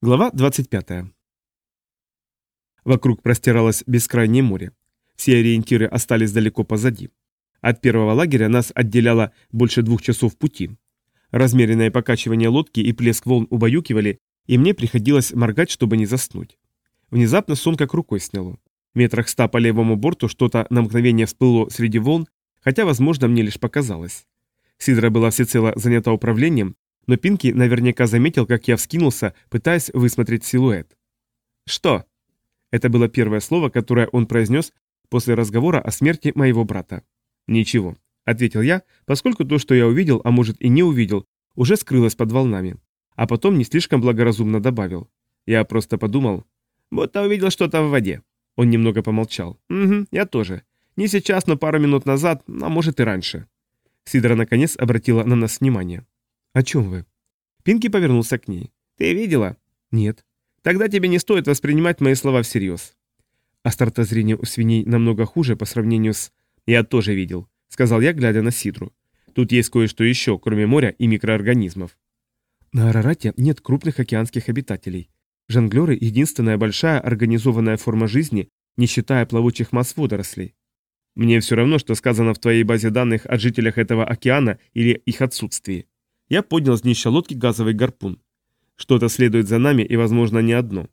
Глава 25. Вокруг простиралось бескрайнее море. Все ориентиры остались далеко позади. От первого лагеря нас отделяло больше двух часов пути. Размеренное покачивание лодки и плеск волн убаюкивали, и мне приходилось моргать, чтобы не заснуть. Внезапно сон как рукой сняло. В метрах ста по левому борту что-то на мгновение всплыло среди волн, хотя, возможно, мне лишь показалось. Сидра была всецело занята управлением, но Пинки наверняка заметил, как я вскинулся, пытаясь высмотреть силуэт. «Что?» Это было первое слово, которое он произнес после разговора о смерти моего брата. «Ничего», — ответил я, поскольку то, что я увидел, а может и не увидел, уже скрылось под волнами. А потом не слишком благоразумно добавил. Я просто подумал, будто увидел что-то в воде. Он немного помолчал. «Угу, я тоже. Не сейчас, но пару минут назад, а может и раньше». Сидора наконец обратила на нас внимание. «О чем вы?» Пинки повернулся к ней. «Ты видела?» «Нет». «Тогда тебе не стоит воспринимать мои слова всерьез». Острота зрения у свиней намного хуже по сравнению с... «Я тоже видел», — сказал я, глядя на Сидру. «Тут есть кое-что еще, кроме моря и микроорганизмов». На Арарате нет крупных океанских обитателей. Жонглеры — единственная большая организованная форма жизни, не считая плавучих масс водорослей. Мне все равно, что сказано в твоей базе данных о жителях этого океана или их отсутствии. Я поднял с днища лодки газовый гарпун. Что-то следует за нами и, возможно, не одно.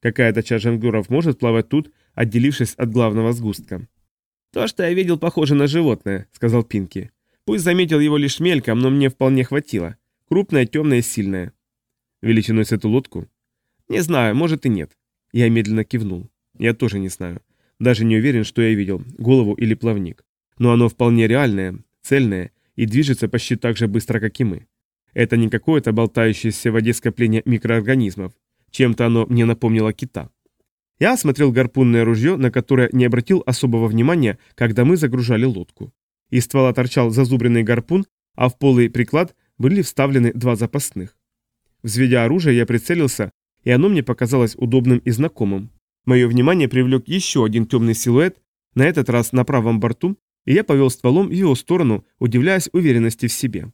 Какая-то часть жонглеров может плавать тут, отделившись от главного сгустка. «То, что я видел, похоже на животное», — сказал Пинки. «Пусть заметил его лишь мельком, но мне вполне хватило. Крупное, темное, сильное». «Величиной с эту лодку?» «Не знаю, может и нет». Я медленно кивнул. «Я тоже не знаю. Даже не уверен, что я видел, голову или плавник. Но оно вполне реальное, цельное и движется почти так же быстро, как и мы. Это не какое-то болтающееся в воде скопление микроорганизмов. Чем-то оно мне напомнило кита. Я осмотрел гарпунное ружье, на которое не обратил особого внимания, когда мы загружали лодку. Из ствола торчал зазубренный гарпун, а в полый приклад были вставлены два запасных. Взведя оружие, я прицелился, и оно мне показалось удобным и знакомым. Мое внимание привлек еще один темный силуэт, на этот раз на правом борту, и я повел стволом в его сторону, удивляясь уверенности в себе.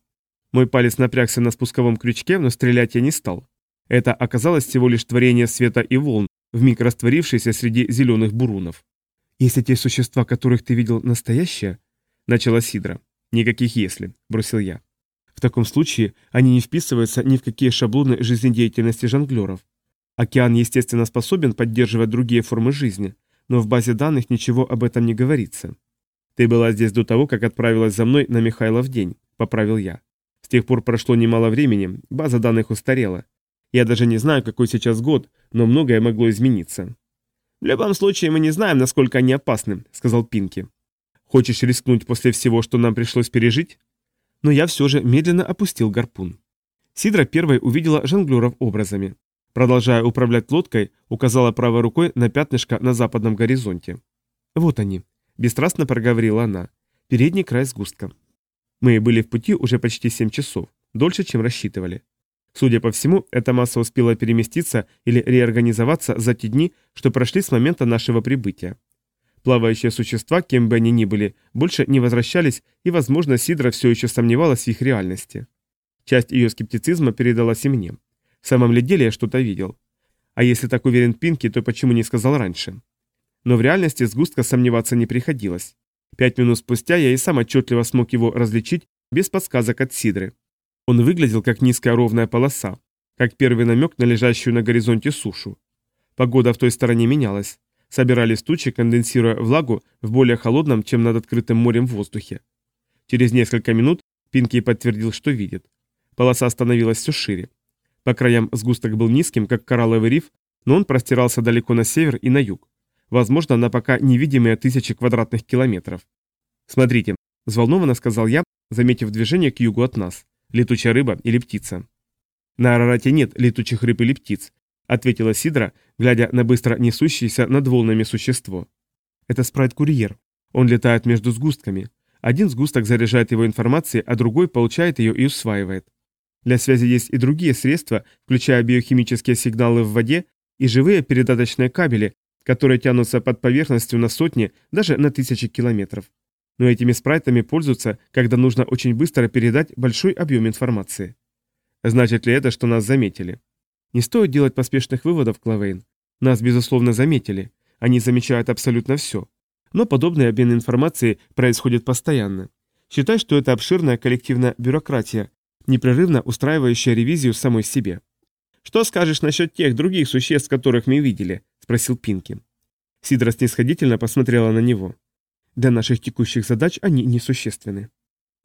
Мой палец напрягся на спусковом крючке, но стрелять я не стал. Это оказалось всего лишь творение света и волн, вмиг растворившееся среди зеленых бурунов. «Если те существа, которых ты видел, настоящие?» — начала Сидра. «Никаких «если», — бросил я. «В таком случае они не вписываются ни в какие шаблоны жизнедеятельности жонглеров. Океан, естественно, способен поддерживать другие формы жизни, но в базе данных ничего об этом не говорится. Ты была здесь до того, как отправилась за мной на Михайлов день», — поправил я. С тех пор прошло немало времени, база данных устарела. Я даже не знаю, какой сейчас год, но многое могло измениться. «В любом случае, мы не знаем, насколько они опасны», — сказал Пинки. «Хочешь рискнуть после всего, что нам пришлось пережить?» Но я все же медленно опустил гарпун. Сидра первой увидела жонглеров образами. Продолжая управлять лодкой, указала правой рукой на пятнышко на западном горизонте. «Вот они», — бесстрастно проговорила она. «Передний край сгустка». Мы были в пути уже почти 7 часов, дольше, чем рассчитывали. Судя по всему, эта масса успела переместиться или реорганизоваться за те дни, что прошли с момента нашего прибытия. Плавающие существа, кем бы они ни были, больше не возвращались, и, возможно, Сидра все еще сомневалась в их реальности. Часть ее скептицизма передалась и мне. В самом ли деле я что-то видел? А если так уверен Пинки, то почему не сказал раньше? Но в реальности сгустка сомневаться не приходилось. Пять минут спустя я и сам отчетливо смог его различить без подсказок от Сидры. Он выглядел как низкая ровная полоса, как первый намек на лежащую на горизонте сушу. Погода в той стороне менялась. Собирались тучи, конденсируя влагу в более холодном, чем над открытым морем воздухе. Через несколько минут Пинки подтвердил, что видит. Полоса становилась все шире. По краям сгусток был низким, как коралловый риф, но он простирался далеко на север и на юг возможно, на пока невидимые тысячи квадратных километров. «Смотрите», — взволнованно сказал я, заметив движение к югу от нас. «Летучая рыба или птица?» «На Арарате нет летучих рыб или птиц», — ответила Сидра, глядя на быстро несущееся над волнами существо. «Это спрайт-курьер. Он летает между сгустками. Один сгусток заряжает его информацией, а другой получает ее и усваивает. Для связи есть и другие средства, включая биохимические сигналы в воде и живые передаточные кабели, которые тянутся под поверхностью на сотни, даже на тысячи километров. Но этими спрайтами пользуются, когда нужно очень быстро передать большой объем информации. Значит ли это, что нас заметили? Не стоит делать поспешных выводов, Клавейн. Нас, безусловно, заметили. Они замечают абсолютно все. Но подобный обмен информацией происходит постоянно. Считай, что это обширная коллективная бюрократия, непрерывно устраивающая ревизию самой себе. «Что скажешь насчет тех других существ, которых мы видели?» – спросил Пинки. Сидра снисходительно посмотрела на него. «Для наших текущих задач они несущественны».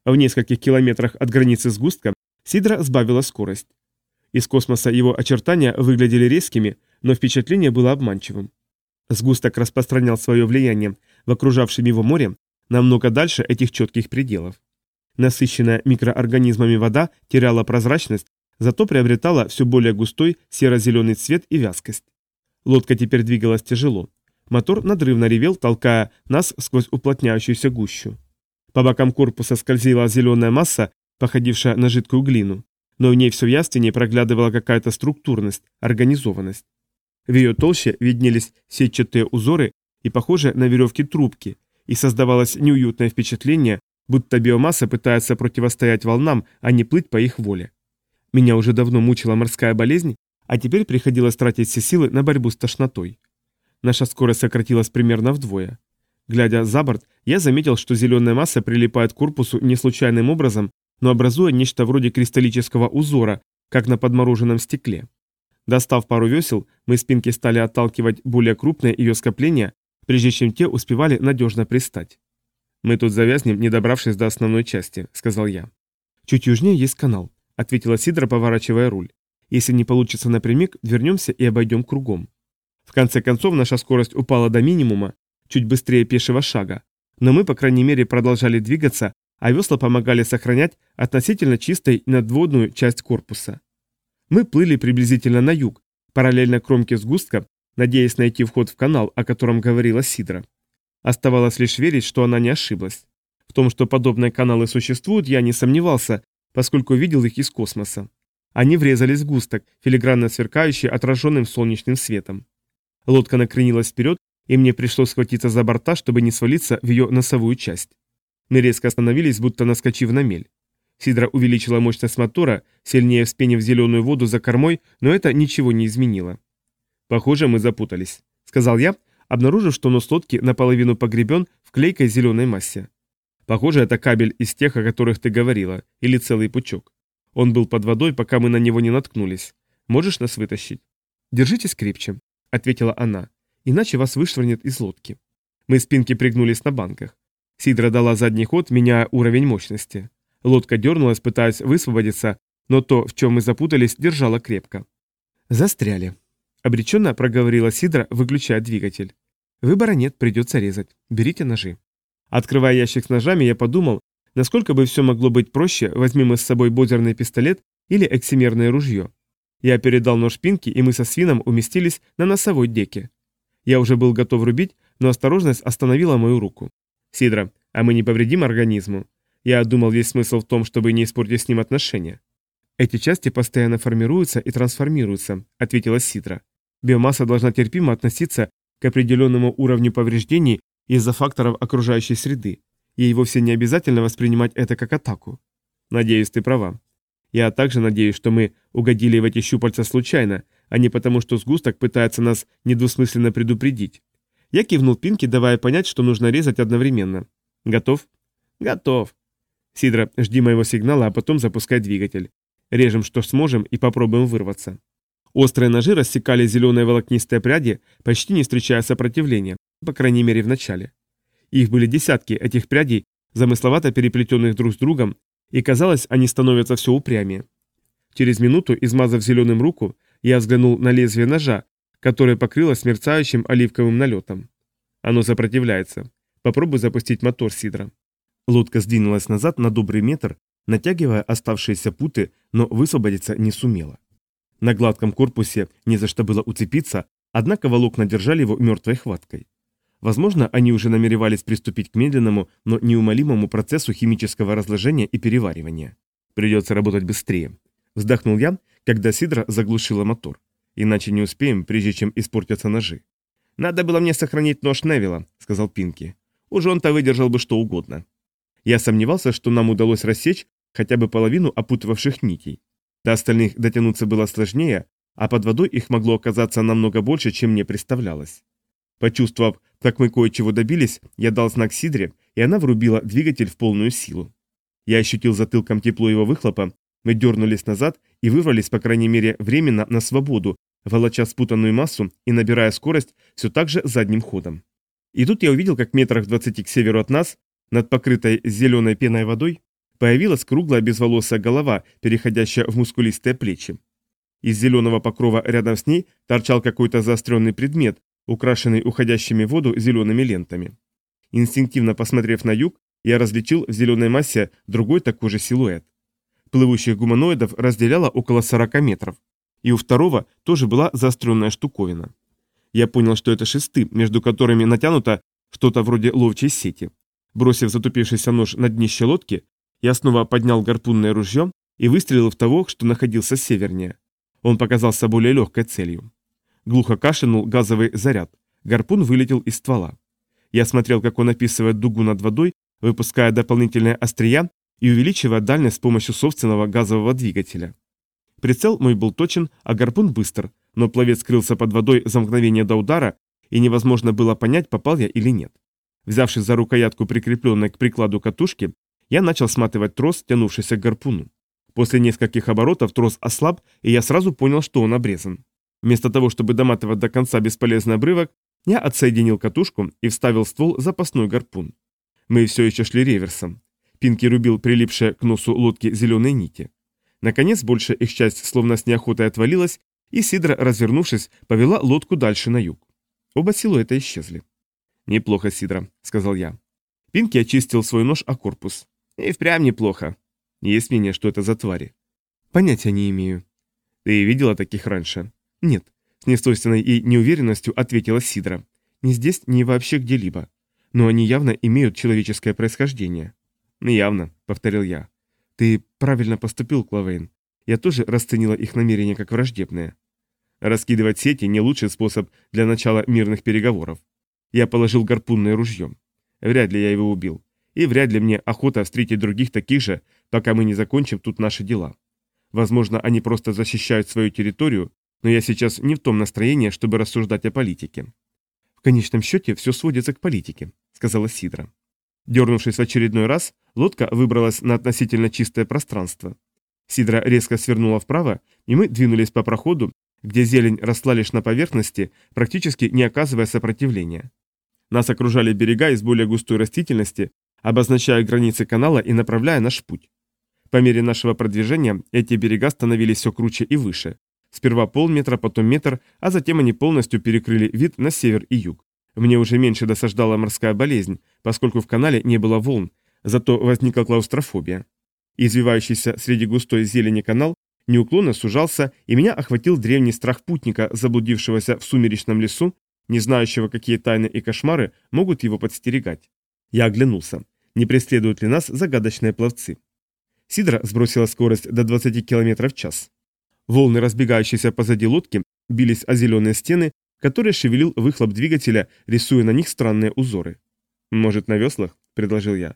В нескольких километрах от границы сгустка Сидра сбавила скорость. Из космоса его очертания выглядели резкими, но впечатление было обманчивым. Сгусток распространял свое влияние в окружавшем его море намного дальше этих четких пределов. Насыщенная микроорганизмами вода теряла прозрачность, зато приобретала все более густой серо-зеленый цвет и вязкость. Лодка теперь двигалась тяжело. Мотор надрывно ревел, толкая нас сквозь уплотняющуюся гущу. По бокам корпуса скользила зеленая масса, походившая на жидкую глину, но в ней все явственнее проглядывала какая-то структурность, организованность. В ее толще виднелись сетчатые узоры и похожие на веревки трубки, и создавалось неуютное впечатление, будто биомасса пытается противостоять волнам, а не плыть по их воле. Меня уже давно мучила морская болезнь, а теперь приходилось тратить все силы на борьбу с тошнотой. Наша скорость сократилась примерно вдвое. Глядя за борт, я заметил, что зеленая масса прилипает к корпусу не случайным образом, но образуя нечто вроде кристаллического узора, как на подмороженном стекле. Достав пару весел, мы спинки стали отталкивать более крупные ее скопления, прежде чем те успевали надежно пристать. «Мы тут завязнем, не добравшись до основной части», — сказал я. «Чуть южнее есть канал», — ответила Сидра, поворачивая руль. «Если не получится напрямик, вернемся и обойдем кругом». В конце концов, наша скорость упала до минимума, чуть быстрее пешего шага, но мы, по крайней мере, продолжали двигаться, а весла помогали сохранять относительно чистой надводную часть корпуса. Мы плыли приблизительно на юг, параллельно кромке сгустка, надеясь найти вход в канал, о котором говорила Сидра. Оставалось лишь верить, что она не ошиблась. В том, что подобные каналы существуют, я не сомневался, поскольку видел их из космоса. Они врезались в густок, филигранно сверкающий отраженным солнечным светом. Лодка накренилась вперед, и мне пришлось схватиться за борта, чтобы не свалиться в ее носовую часть. Мы резко остановились, будто наскочив на мель. Сидра увеличила мощность мотора, сильнее вспенив зеленую воду за кормой, но это ничего не изменило. «Похоже, мы запутались», — сказал я, обнаружив, что нос лодки наполовину погребен в клейкой зеленой массе. «Похоже, это кабель из тех, о которых ты говорила, или целый пучок. Он был под водой, пока мы на него не наткнулись. Можешь нас вытащить?» «Держитесь крепче», — ответила она, — «иначе вас вышвырнет из лодки». Мы спинки пригнулись на банках. Сидра дала задний ход, меняя уровень мощности. Лодка дернулась, пытаясь высвободиться, но то, в чем мы запутались, держало крепко. «Застряли», — обреченно проговорила Сидра, выключая двигатель. «Выбора нет, придется резать. Берите ножи». Открывая ящик с ножами, я подумал, насколько бы все могло быть проще, возьмем мы с собой бодерный пистолет или эксимерное ружье. Я передал нож Пинки, и мы со свином уместились на носовой деке. Я уже был готов рубить, но осторожность остановила мою руку. «Сидра, а мы не повредим организму?» Я думал, весь смысл в том, чтобы не испортить с ним отношения. Эти части постоянно формируются и трансформируются, ответила Сидра. Биомасса должна терпимо относиться к определенному уровню повреждений из-за факторов окружающей среды. Ей вовсе не обязательно воспринимать это как атаку. Надеюсь, ты права. Я также надеюсь, что мы угодили в эти щупальца случайно, а не потому, что сгусток пытается нас недвусмысленно предупредить. Я кивнул Пинки, давая понять, что нужно резать одновременно. Готов? Готов. Сидра, жди моего сигнала, а потом запускай двигатель. Режем, что сможем, и попробуем вырваться. Острые ножи рассекали зеленые волокнистые пряди, почти не встречая сопротивления, по крайней мере в начале. Их были десятки, этих прядей, замысловато переплетенных друг с другом, и казалось, они становятся все упрямее. Через минуту, измазав зеленым руку, я взглянул на лезвие ножа, которое покрылось мерцающим оливковым налетом. Оно сопротивляется. Попробуй запустить мотор, Сидра. Лодка сдвинулась назад на добрый метр, натягивая оставшиеся путы, но высвободиться не сумела. На гладком корпусе не за что было уцепиться, однако волокна держали его мертвой хваткой. Возможно, они уже намеревались приступить к медленному, но неумолимому процессу химического разложения и переваривания. Придется работать быстрее. Вздохнул я, когда Сидра заглушила мотор. Иначе не успеем, прежде чем испортятся ножи. «Надо было мне сохранить нож Невилла», — сказал Пинки. «Уж он-то выдержал бы что угодно». Я сомневался, что нам удалось рассечь хотя бы половину опутывавших нитей. До остальных дотянуться было сложнее, а под водой их могло оказаться намного больше, чем мне представлялось. Почувствовав, как мы кое-чего добились, я дал знак Сидре, и она врубила двигатель в полную силу. Я ощутил затылком тепло его выхлопа, мы дернулись назад и вырвались, по крайней мере, временно на свободу, волоча спутанную массу и набирая скорость все так же задним ходом. И тут я увидел, как метрах двадцати к северу от нас, над покрытой зеленой пеной водой, появилась круглая безволосая голова, переходящая в мускулистые плечи. Из зеленого покрова рядом с ней торчал какой-то заостренный предмет, украшенный уходящими в воду зелеными лентами. Инстинктивно посмотрев на юг, я различил в зеленой массе другой такой же силуэт. Плывущих гуманоидов разделяло около 40 метров, и у второго тоже была заостренная штуковина. Я понял, что это шесты, между которыми натянуто что-то вроде ловчей сети. Бросив затупившийся нож на днище лодки, я снова поднял гарпунное ружье и выстрелил в того, что находился севернее. Он показался более легкой целью. Глухо кашлянул газовый заряд. Гарпун вылетел из ствола. Я смотрел, как он описывает дугу над водой, выпуская дополнительные острия и увеличивая дальность с помощью собственного газового двигателя. Прицел мой был точен, а гарпун быстр, но пловец скрылся под водой за мгновение до удара, и невозможно было понять, попал я или нет. Взявшись за рукоятку, прикрепленной к прикладу катушки, я начал сматывать трос, тянувшийся к гарпуну. После нескольких оборотов трос ослаб, и я сразу понял, что он обрезан. Вместо того, чтобы доматывать до конца бесполезный обрывок, я отсоединил катушку и вставил ствол запасной гарпун. Мы все еще шли реверсом. Пинки рубил прилипшие к носу лодки зеленые нити. Наконец, большая их часть словно с неохотой отвалилась, и Сидра, развернувшись, повела лодку дальше на юг. Оба силуэта исчезли. «Неплохо, Сидра», — сказал я. Пинки очистил свой нож о корпус. «И впрямь неплохо. Есть мнение, что это за твари?» «Понятия не имею». «Ты видела таких раньше?» «Нет», — с несвойственной и неуверенностью ответила Сидра. «Ни здесь, ни вообще где-либо. Но они явно имеют человеческое происхождение». «Явно», — повторил я. «Ты правильно поступил, Клавейн. Я тоже расценила их намерения как враждебные. Раскидывать сети – не лучший способ для начала мирных переговоров. Я положил гарпунное ружье. Вряд ли я его убил. И вряд ли мне охота встретить других таких же, пока мы не закончим тут наши дела. Возможно, они просто защищают свою территорию, но я сейчас не в том настроении, чтобы рассуждать о политике. В конечном счете все сводится к политике, сказала Сидра. Дернувшись в очередной раз, лодка выбралась на относительно чистое пространство. Сидра резко свернула вправо, и мы двинулись по проходу, где зелень росла лишь на поверхности, практически не оказывая сопротивления. Нас окружали берега из более густой растительности, обозначая границы канала и направляя наш путь. По мере нашего продвижения эти берега становились все круче и выше. Сперва полметра, потом метр, а затем они полностью перекрыли вид на север и юг. Мне уже меньше досаждала морская болезнь, поскольку в канале не было волн, зато возникла клаустрофобия. Извивающийся среди густой зелени канал неуклонно сужался, и меня охватил древний страх путника, заблудившегося в сумеречном лесу, не знающего, какие тайны и кошмары могут его подстерегать. Я оглянулся. Не преследуют ли нас загадочные пловцы? Сидра сбросила скорость до 20 км в час. Волны, разбегающиеся позади лодки, бились о зеленые стены, которые шевелил выхлоп двигателя, рисуя на них странные узоры. «Может, на веслах?» – предложил я.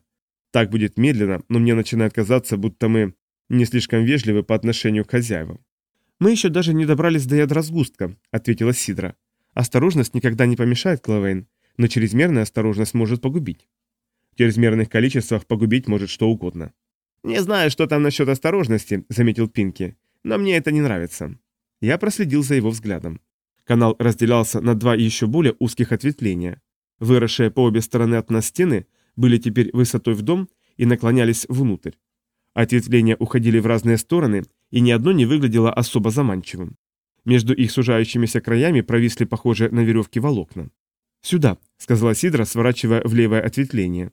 «Так будет медленно, но мне начинает казаться, будто мы не слишком вежливы по отношению к хозяевам». «Мы еще даже не добрались до ядра сгустка», – ответила Сидра. «Осторожность никогда не помешает, Клавейн, но чрезмерная осторожность может погубить». В чрезмерных количествах погубить может что угодно. «Не знаю, что там насчет осторожности», — заметил Пинки, — «но мне это не нравится». Я проследил за его взглядом. Канал разделялся на два еще более узких ответвления. Выросшие по обе стороны от нас стены были теперь высотой в дом и наклонялись внутрь. Ответвления уходили в разные стороны, и ни одно не выглядело особо заманчивым. Между их сужающимися краями провисли похожие на веревки волокна. «Сюда», — сказала Сидра, сворачивая в левое ответвление.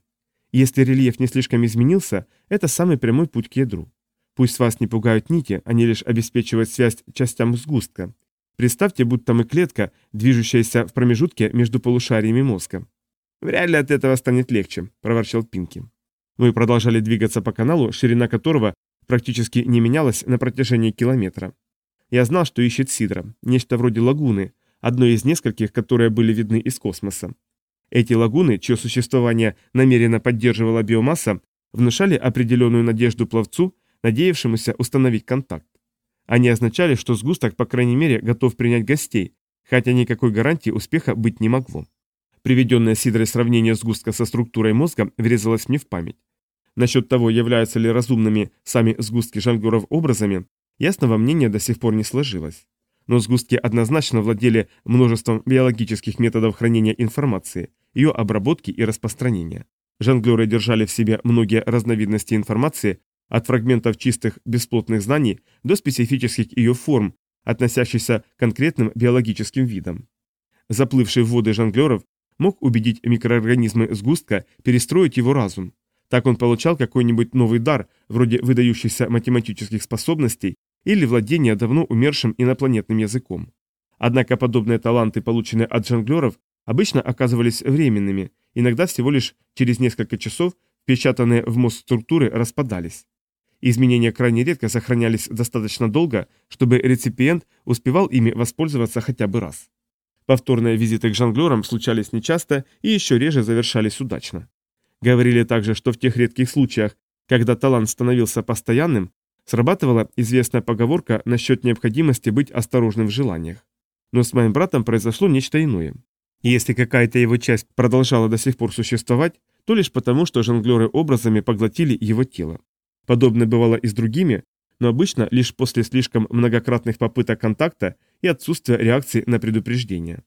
«Если рельеф не слишком изменился, это самый прямой путь к ядру. Пусть вас не пугают нити, они лишь обеспечивают связь частям сгустка. Представьте, будто мы клетка, движущаяся в промежутке между полушариями мозга. «Вряд ли от этого станет легче», – проворчал Пинки. Мы продолжали двигаться по каналу, ширина которого практически не менялась на протяжении километра. Я знал, что ищет Сидра, нечто вроде лагуны, одной из нескольких, которые были видны из космоса. Эти лагуны, чье существование намеренно поддерживала биомасса, внушали определенную надежду пловцу, надеявшемуся установить контакт. Они означали, что сгусток, по крайней мере, готов принять гостей, хотя никакой гарантии успеха быть не могло. Приведенное Сидрой сравнение сгустка со структурой мозга врезалось мне в память. Насчет того, являются ли разумными сами сгустки жонглеров образами, ясного мнения до сих пор не сложилось. Но сгустки однозначно владели множеством биологических методов хранения информации, ее обработки и распространения. Жонглеры держали в себе многие разновидности информации, от фрагментов чистых бесплотных знаний до специфических ее форм, относящихся к конкретным биологическим видам. Заплывший в воды жонглеров мог убедить микроорганизмы сгустка перестроить его разум. Так он получал какой-нибудь новый дар, вроде выдающихся математических способностей или владения давно умершим инопланетным языком. Однако подобные таланты, полученные от жонглеров, обычно оказывались временными, иногда всего лишь через несколько часов впечатанные в мозг структуры распадались. Изменения крайне редко сохранялись достаточно долго, чтобы реципиент успевал ими воспользоваться хотя бы раз. Повторные визиты к жонглерам случались нечасто и еще реже завершались удачно. Говорили также, что в тех редких случаях, когда талант становился постоянным, срабатывала известная поговорка насчет необходимости быть осторожным в желаниях. Но с моим братом произошло нечто иное. Если какая-то его часть продолжала до сих пор существовать, то лишь потому, что жонглеры образами поглотили его тело. Подобное бывало и с другими, но обычно лишь после слишком многократных попыток контакта и отсутствия реакции на предупреждение.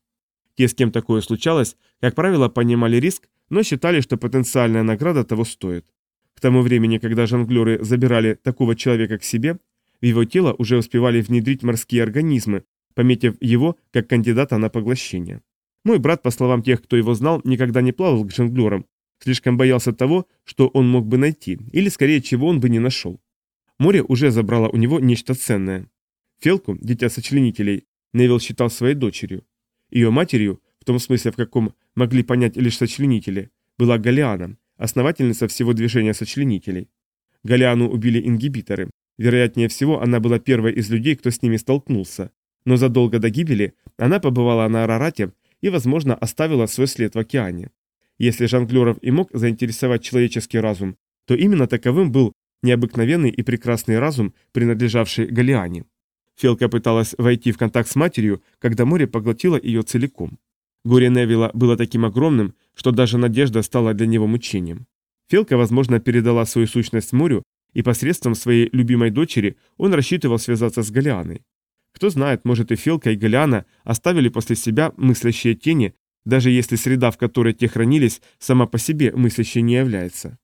Те, с кем такое случалось, как правило, понимали риск, но считали, что потенциальная награда того стоит. К тому времени, когда жонглеры забирали такого человека к себе, в его тело уже успевали внедрить морские организмы, пометив его как кандидата на поглощение. Мой брат, по словам тех, кто его знал, никогда не плавал к жонглерам, Слишком боялся того, что он мог бы найти, или скорее чего он бы не нашел. Море уже забрало у него нечто ценное. Фелку, дитя сочленителей, Невил считал своей дочерью. Ее матерью, в том смысле, в каком могли понять лишь сочленители, была Галиана, основательница всего движения сочленителей. Галиану убили ингибиторы. Вероятнее всего, она была первой из людей, кто с ними столкнулся. Но задолго до гибели она побывала на Арарате и, возможно, оставила свой след в океане. Если жонглеров и мог заинтересовать человеческий разум, то именно таковым был необыкновенный и прекрасный разум, принадлежавший Галиане. Фелка пыталась войти в контакт с матерью, когда море поглотило ее целиком. Горе Невилла было таким огромным, что даже надежда стала для него мучением. Фелка, возможно, передала свою сущность морю, и посредством своей любимой дочери он рассчитывал связаться с Галианой. Кто знает, может и Фелка и Галиана оставили после себя мыслящие тени, даже если среда, в которой те хранились, сама по себе мыслящей не является.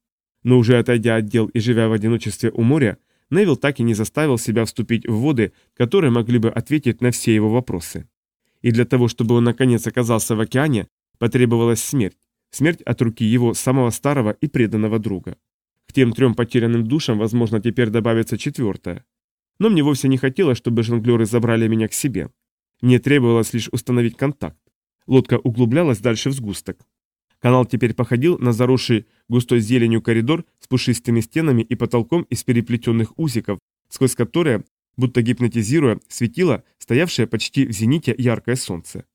Но уже отойдя от дел и живя в одиночестве у моря, Невил так и не заставил себя вступить в воды, которые могли бы ответить на все его вопросы. И для того, чтобы он наконец оказался в океане, потребовалась смерть. Смерть от руки его самого старого и преданного друга. К тем трем потерянным душам, возможно, теперь добавится четвертая. Но мне вовсе не хотелось, чтобы жонглеры забрали меня к себе. Мне требовалось лишь установить контакт. Лодка углублялась дальше в сгусток. Канал теперь походил на заросший густой зеленью коридор с пушистыми стенами и потолком из переплетенных узиков, сквозь которые, будто гипнотизируя, светило стоявшее почти в зените яркое солнце.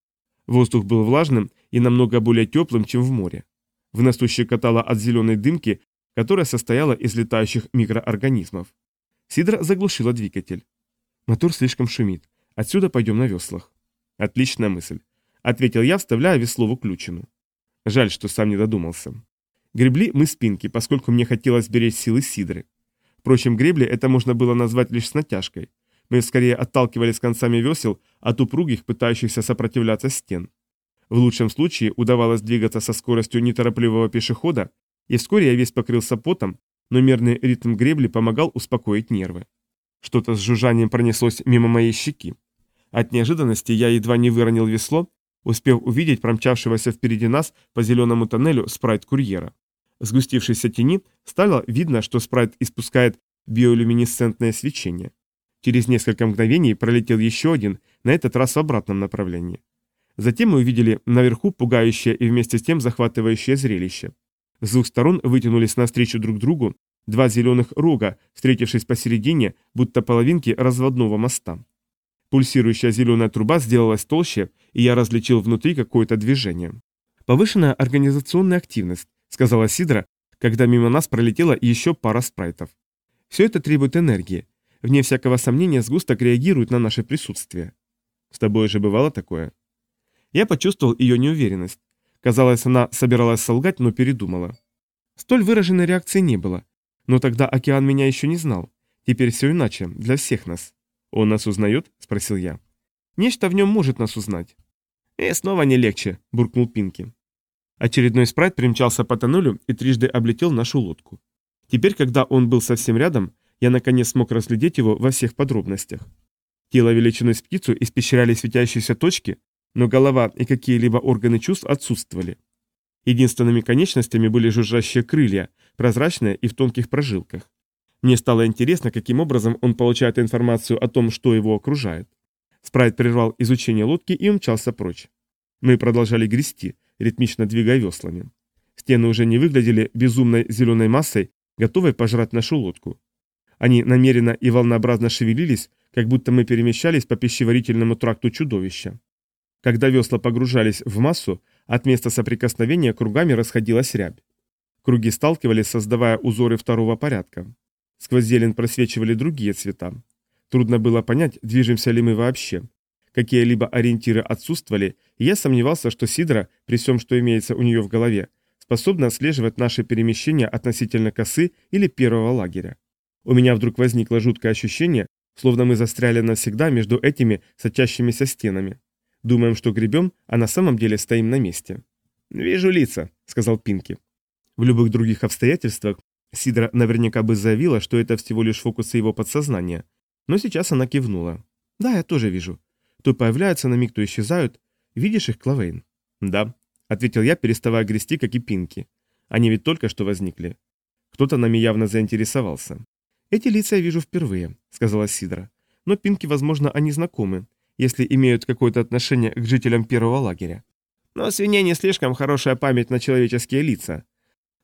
Воздух был влажным и намного более теплым, чем в море. В носу щекотало от зеленой дымки, которая состояла из летающих микроорганизмов. Сидра заглушила двигатель. Мотор слишком шумит. Отсюда пойдем на веслах. Отличная мысль. — ответил я, вставляя весло в уключину. Жаль, что сам не додумался. Гребли мы спинки, поскольку мне хотелось беречь силы Сидры. Впрочем, гребли это можно было назвать лишь с натяжкой. Мы скорее отталкивались концами весел от упругих, пытающихся сопротивляться стен. В лучшем случае удавалось двигаться со скоростью неторопливого пешехода, и вскоре я весь покрылся потом, но мерный ритм гребли помогал успокоить нервы. Что-то с жужжанием пронеслось мимо моей щеки. От неожиданности я едва не выронил весло, успев увидеть промчавшегося впереди нас по зеленому тоннелю спрайт-курьера. В сгустившейся тени стало видно, что спрайт испускает биолюминесцентное свечение. Через несколько мгновений пролетел еще один, на этот раз в обратном направлении. Затем мы увидели наверху пугающее и вместе с тем захватывающее зрелище. С двух сторон вытянулись навстречу друг другу два зеленых рога, встретившись посередине, будто половинки разводного моста. Пульсирующая зеленая труба сделалась толще, и я различил внутри какое-то движение. «Повышенная организационная активность», — сказала Сидра, когда мимо нас пролетела еще пара спрайтов. «Все это требует энергии. вне всякого сомнения, сгусток реагирует на наше присутствие. С тобой же бывало такое? Я почувствовал ее неуверенность. Казалось, она собиралась солгать, но передумала. Столь выраженной реакции не было. Но тогда океан меня еще не знал. Теперь все иначе, для всех нас. «Он нас узнает?» – спросил я. «Нечто в нем может нас узнать». «И снова не легче», – буркнул Пинки. Очередной спрайт примчался по тоннелю и трижды облетел нашу лодку. Теперь, когда он был совсем рядом, я наконец смог разглядеть его во всех подробностях. Тело величиной с птицу испещряли светящиеся точки, но голова и какие-либо органы чувств отсутствовали. Единственными конечностями были жужжащие крылья, прозрачные и в тонких прожилках. Мне стало интересно, каким образом он получает информацию о том, что его окружает. Спрайт прервал изучение лодки и умчался прочь. Мы продолжали грести, ритмично двигая веслами. Стены уже не выглядели безумной зеленой массой, готовой пожрать нашу лодку. Они намеренно и волнообразно шевелились, как будто мы перемещались по пищеварительному тракту чудовища. Когда весла погружались в массу, от места соприкосновения кругами расходилась рябь. Круги сталкивались, создавая узоры второго порядка. Сквозь зелень просвечивали другие цвета. Трудно было понять, движемся ли мы вообще. Какие-либо ориентиры отсутствовали, и я сомневался, что Сидра, при всем, что имеется у нее в голове, способна отслеживать наши перемещения относительно косы или первого лагеря. У меня вдруг возникло жуткое ощущение, словно мы застряли навсегда между этими сочащимися стенами. Думаем, что гребем, а на самом деле стоим на месте. «Вижу лица», — сказал Пинки. В любых других обстоятельствах Сидра наверняка бы заявила, что это всего лишь фокусы его подсознания. Но сейчас она кивнула. «Да, я тоже вижу. То появляются на миг, то исчезают. Видишь их, Клавейн?» «Да», — ответил я, переставая грести, как и Пинки. «Они ведь только что возникли. Кто-то нами явно заинтересовался». «Эти лица я вижу впервые», — сказала Сидра. «Но Пинки, возможно, они знакомы, если имеют какое-то отношение к жителям первого лагеря». «Но свиней не слишком хорошая память на человеческие лица.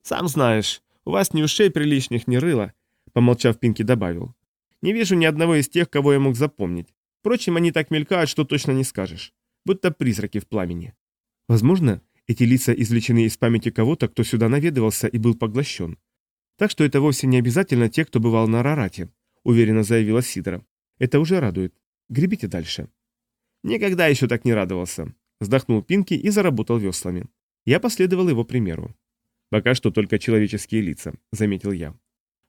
Сам знаешь, у вас ни ушей приличных, ни рыла», — помолчав, Пинки добавил. «Не вижу ни одного из тех, кого я мог запомнить. Впрочем, они так мелькают, что точно не скажешь. Будто призраки в пламени». Возможно, эти лица извлечены из памяти кого-то, кто сюда наведывался и был поглощен. Так что это вовсе не обязательно те, кто бывал на Арарате, уверенно заявила Сидора. Это уже радует. Гребите дальше. Никогда еще так не радовался. Вздохнул Пинки и заработал веслами. Я последовал его примеру. «Пока что только человеческие лица», — заметил я.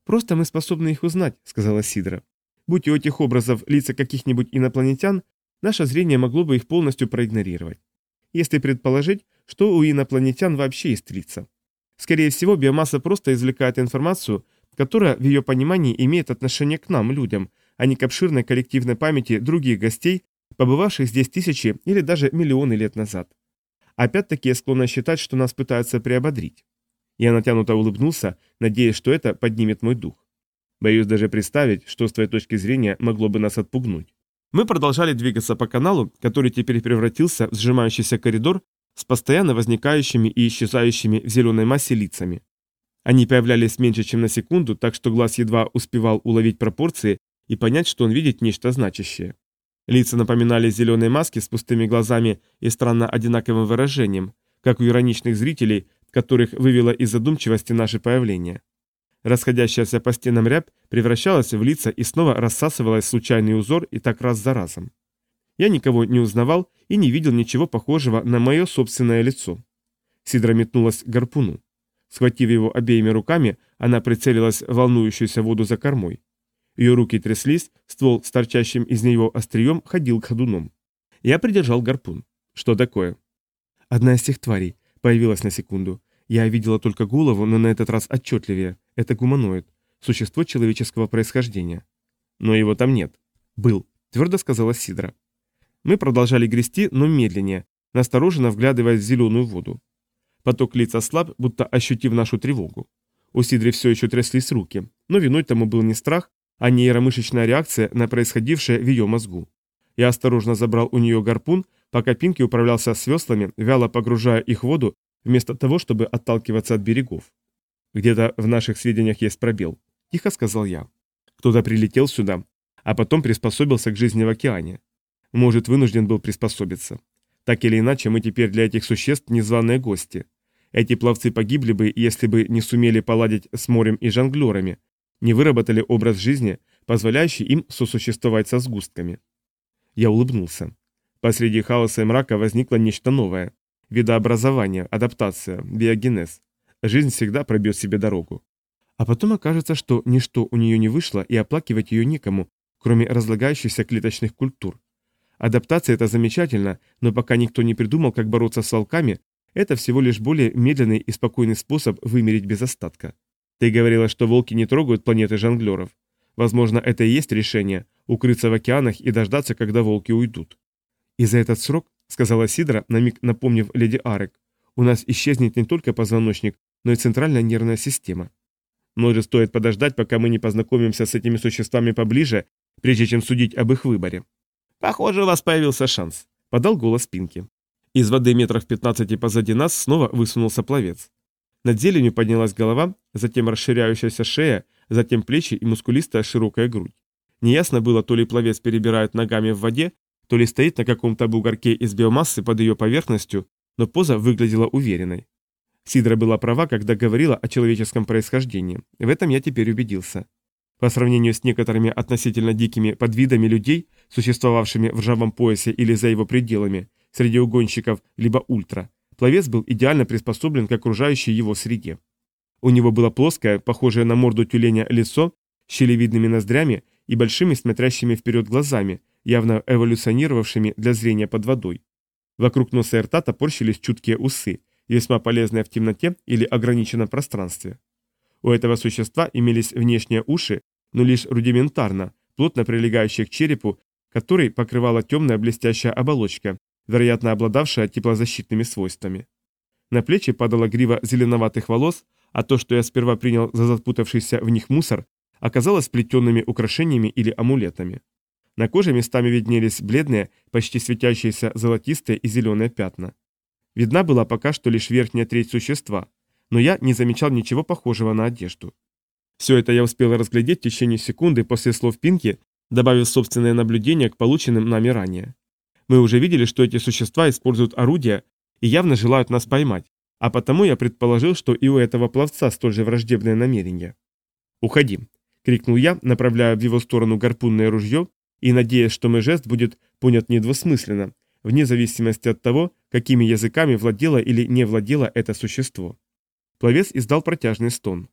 «Просто мы способны их узнать», — сказала Сидра. «Будь у этих образов лица каких-нибудь инопланетян, наше зрение могло бы их полностью проигнорировать. Если предположить, что у инопланетян вообще есть лица. Скорее всего, биомасса просто извлекает информацию, которая в ее понимании имеет отношение к нам, людям, а не к обширной коллективной памяти других гостей, побывавших здесь тысячи или даже миллионы лет назад. Опять-таки я склонна считать, что нас пытаются приободрить. Я натянуто улыбнулся, надеясь, что это поднимет мой дух. Боюсь даже представить, что с твоей точки зрения могло бы нас отпугнуть. Мы продолжали двигаться по каналу, который теперь превратился в сжимающийся коридор с постоянно возникающими и исчезающими в зеленой массе лицами. Они появлялись меньше, чем на секунду, так что глаз едва успевал уловить пропорции и понять, что он видит нечто значащее. Лица напоминали зеленые маски с пустыми глазами и странно одинаковым выражением, как у ироничных зрителей, которых вывело из задумчивости наше появление. Расходящаяся по стенам рябь превращалась в лица и снова рассасывалась в случайный узор и так раз за разом. Я никого не узнавал и не видел ничего похожего на мое собственное лицо. Сидра метнулась к гарпуну. Схватив его обеими руками, она прицелилась в волнующуюся воду за кормой. Ее руки тряслись, ствол с торчащим из него острием ходил к ходуном. Я придержал гарпун. Что такое? Одна из тех тварей, Появилась на секунду. Я видела только голову, но на этот раз отчетливее. Это гуманоид. Существо человеческого происхождения. Но его там нет. Был, твердо сказала Сидра. Мы продолжали грести, но медленнее, настороженно вглядываясь в зеленую воду. Поток лица слаб, будто ощутив нашу тревогу. У Сидры все еще тряслись руки, но виной тому был не страх, а нейромышечная реакция на происходившее в ее мозгу. Я осторожно забрал у нее гарпун, пока Пинки управлялся с веслами, вяло погружая их в воду, вместо того, чтобы отталкиваться от берегов. «Где-то в наших сведениях есть пробел», – тихо сказал я. «Кто-то прилетел сюда, а потом приспособился к жизни в океане. Может, вынужден был приспособиться. Так или иначе, мы теперь для этих существ незваные гости. Эти пловцы погибли бы, если бы не сумели поладить с морем и жонглерами, не выработали образ жизни, позволяющий им сосуществовать со сгустками. Я улыбнулся. Посреди хаоса и мрака возникло нечто новое. Видообразование, адаптация, биогенез. Жизнь всегда пробьет себе дорогу. А потом окажется, что ничто у нее не вышло, и оплакивать ее никому, кроме разлагающихся клеточных культур. Адаптация – это замечательно, но пока никто не придумал, как бороться с волками, это всего лишь более медленный и спокойный способ вымереть без остатка. Ты говорила, что волки не трогают планеты жонглеров. Возможно, это и есть решение – укрыться в океанах и дождаться, когда волки уйдут. И за этот срок, сказала Сидра, на миг напомнив леди Арек, у нас исчезнет не только позвоночник, но и центральная нервная система. Может, стоит подождать, пока мы не познакомимся с этими существами поближе, прежде чем судить об их выборе. Похоже, у вас появился шанс, подал голос Пинки. Из воды метров 15 позади нас снова высунулся пловец. Над зеленью поднялась голова, затем расширяющаяся шея, затем плечи и мускулистая широкая грудь. Неясно было, то ли пловец перебирает ногами в воде, то ли стоит на каком-то бугорке из биомассы под ее поверхностью, но поза выглядела уверенной. Сидра была права, когда говорила о человеческом происхождении. В этом я теперь убедился. По сравнению с некоторыми относительно дикими подвидами людей, существовавшими в ржавом поясе или за его пределами, среди угонщиков либо ультра, пловец был идеально приспособлен к окружающей его среде. У него было плоское, похожее на морду тюленя лицо, щелевидными ноздрями и большими смотрящими вперед глазами, явно эволюционировавшими для зрения под водой. Вокруг носа и рта топорщились чуткие усы, весьма полезные в темноте или ограниченном пространстве. У этого существа имелись внешние уши, но лишь рудиментарно, плотно прилегающие к черепу, который покрывала темная блестящая оболочка, вероятно обладавшая теплозащитными свойствами. На плечи падала грива зеленоватых волос, а то, что я сперва принял за запутавшийся в них мусор, оказалось плетенными украшениями или амулетами. На коже местами виднелись бледные, почти светящиеся золотистые и зеленые пятна. Видна была пока что лишь верхняя треть существа, но я не замечал ничего похожего на одежду. Все это я успел разглядеть в течение секунды после слов Пинки, добавив собственное наблюдение к полученным нами ранее. Мы уже видели, что эти существа используют орудия и явно желают нас поймать, а потому я предположил, что и у этого пловца столь же враждебное намерение. «Уходи!» — крикнул я, направляя в его сторону гарпунное ружье и надеясь, что мой жест будет понят недвусмысленно, вне зависимости от того, какими языками владело или не владело это существо. Пловец издал протяжный стон.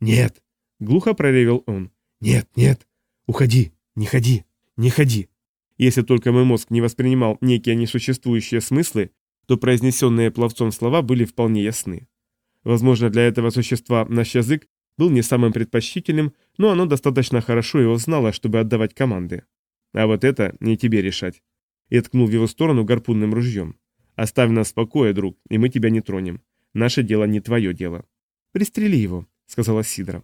«Нет!» — глухо проревел он. «Нет, нет! Уходи! Не ходи! Не ходи!» Если только мой мозг не воспринимал некие несуществующие смыслы, то произнесенные пловцом слова были вполне ясны. Возможно, для этого существа наш язык был не самым предпочтительным, но оно достаточно хорошо его знало, чтобы отдавать команды. А вот это не тебе решать. И ткнул в его сторону гарпунным ружьем. Оставь нас в покое, друг, и мы тебя не тронем. Наше дело не твое дело. Пристрели его, сказала Сидра.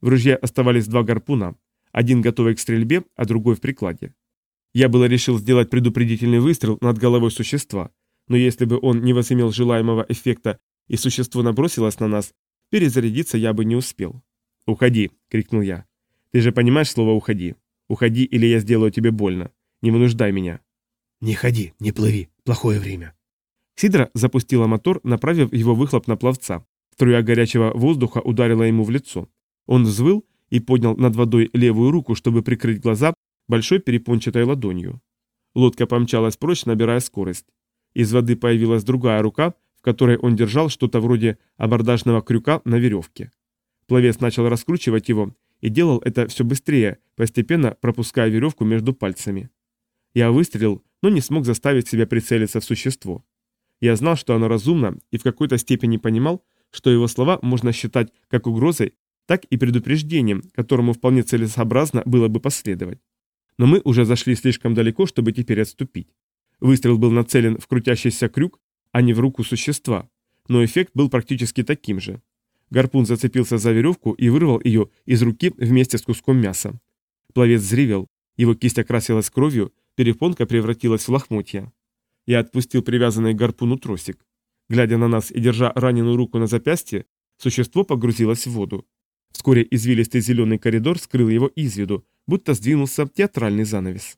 В ружье оставались два гарпуна, один готовый к стрельбе, а другой в прикладе. Я было решил сделать предупредительный выстрел над головой существа, но если бы он не возымел желаемого эффекта и существо набросилось на нас, перезарядиться я бы не успел. «Уходи!» — крикнул я. «Ты же понимаешь слово «уходи»?» Уходи, или я сделаю тебе больно. Не вынуждай меня». «Не ходи, не плыви. Плохое время». Сидра запустила мотор, направив его выхлоп на пловца. Струя горячего воздуха ударила ему в лицо. Он взвыл и поднял над водой левую руку, чтобы прикрыть глаза большой перепончатой ладонью. Лодка помчалась прочь, набирая скорость. Из воды появилась другая рука, в которой он держал что-то вроде абордажного крюка на веревке. Пловец начал раскручивать его, и делал это все быстрее, постепенно пропуская веревку между пальцами. Я выстрелил, но не смог заставить себя прицелиться в существо. Я знал, что оно разумно, и в какой-то степени понимал, что его слова можно считать как угрозой, так и предупреждением, которому вполне целесообразно было бы последовать. Но мы уже зашли слишком далеко, чтобы теперь отступить. Выстрел был нацелен в крутящийся крюк, а не в руку существа, но эффект был практически таким же. Гарпун зацепился за веревку и вырвал ее из руки вместе с куском мяса. Пловец взревел, его кисть окрасилась кровью, перепонка превратилась в лохмотья. Я отпустил привязанный к гарпуну тросик. Глядя на нас и держа раненую руку на запястье, существо погрузилось в воду. Вскоре извилистый зеленый коридор скрыл его из виду, будто сдвинулся театральный занавес.